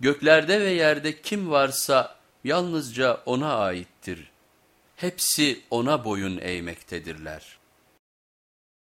Göklerde ve yerde kim varsa yalnızca O'na aittir. Hepsi O'na boyun eğmektedirler.''